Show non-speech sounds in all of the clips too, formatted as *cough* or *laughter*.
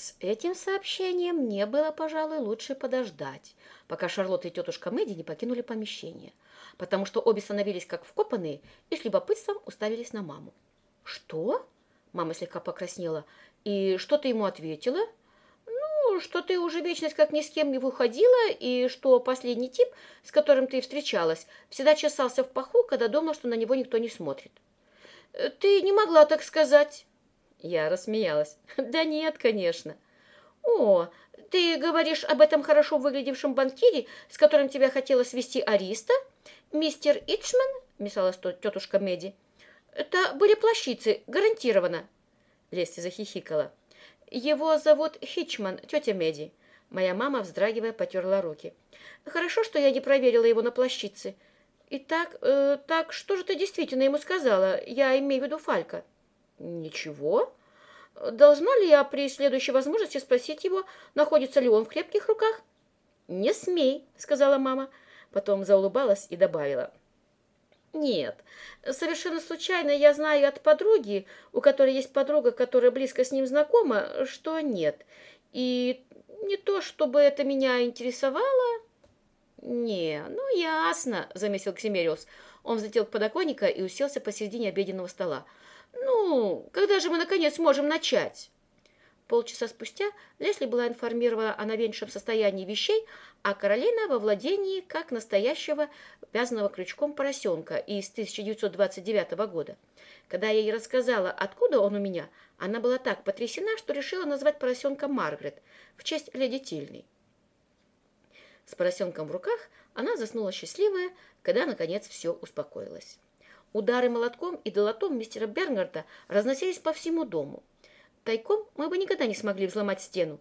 С этим сообщением мне было, пожалуй, лучше подождать, пока Шарлотта и тетушка Мэдди не покинули помещение, потому что обе становились как вкопанные и с любопытством уставились на маму. «Что?» — мама слегка покраснела. «И что ты ему ответила?» «Ну, что ты уже вечность как ни с кем не выходила, и что последний тип, с которым ты встречалась, всегда чесался в паху, когда думал, что на него никто не смотрит». «Ты не могла так сказать». Я рассмеялась. *laughs* Да нет, конечно. О, ты говоришь об этом хорошо выглядевшем банкире, с которым тебя хотела свести Ариста? Мистер Итчман? Мешалась тетушка Меди. Это были плащицы, гарантированно. Лести захихикала. Его зовут Хичман, тетя Меди. Моя мама, вздрагивая, потерла руки. Хорошо, что я не проверила его на плащицы. Итак, э, так что же ты действительно ему сказала? Я имею в виду Фалька. Ничего. Должна ли я при следующей возможности спросить его, находится ли он в крепких руках? Не смей, сказала мама. Потом заулыбалась и добавила. Нет, совершенно случайно я знаю от подруги, у которой есть подруга, которая близко с ним знакома, что нет. И не то, чтобы это меня интересовало. Не, ну ясно, заметил Ксимериус. Он взлетел к подоконника и уселся посередине обеденного стола. «Ну, когда же мы, наконец, сможем начать?» Полчаса спустя Лесли была информирована о новейшем состоянии вещей, а Каролина во владении как настоящего вязаного крючком поросенка из 1929 года. Когда я ей рассказала, откуда он у меня, она была так потрясена, что решила назвать поросенка Маргарет в честь леди Тильной. С поросенком в руках она заснула счастливая, когда, наконец, все успокоилось. Удары молотком и долотом мистера Бернгарда разносились по всему дому. Тайком мы бы никогда не смогли взломать стену.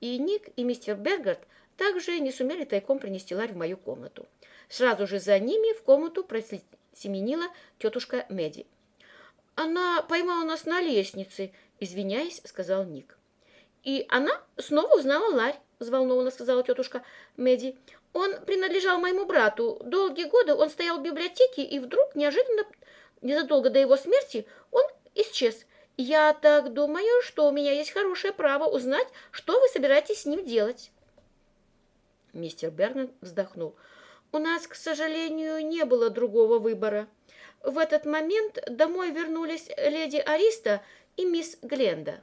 И Ник, и мистер Бергард также не сумели тайком принести ларь в мою комнату. Сразу же за ними в комнату просеменила тетушка Меди. «Она поймала нас на лестнице», — извиняясь, сказал Ник. «И она снова узнала ларь», — взволнованно сказала тетушка Меди. Он принадлежал моему брату. Долгие годы он стоял в библиотеке, и вдруг, неожиданно, незадолго до его смерти, он исчез. Я так думаю, что у меня есть хорошее право узнать, что вы собираетесь с ним делать. Мистер Бернет вздохнул. У нас, к сожалению, не было другого выбора. В этот момент домой вернулись леди Ариста и мисс Гленда.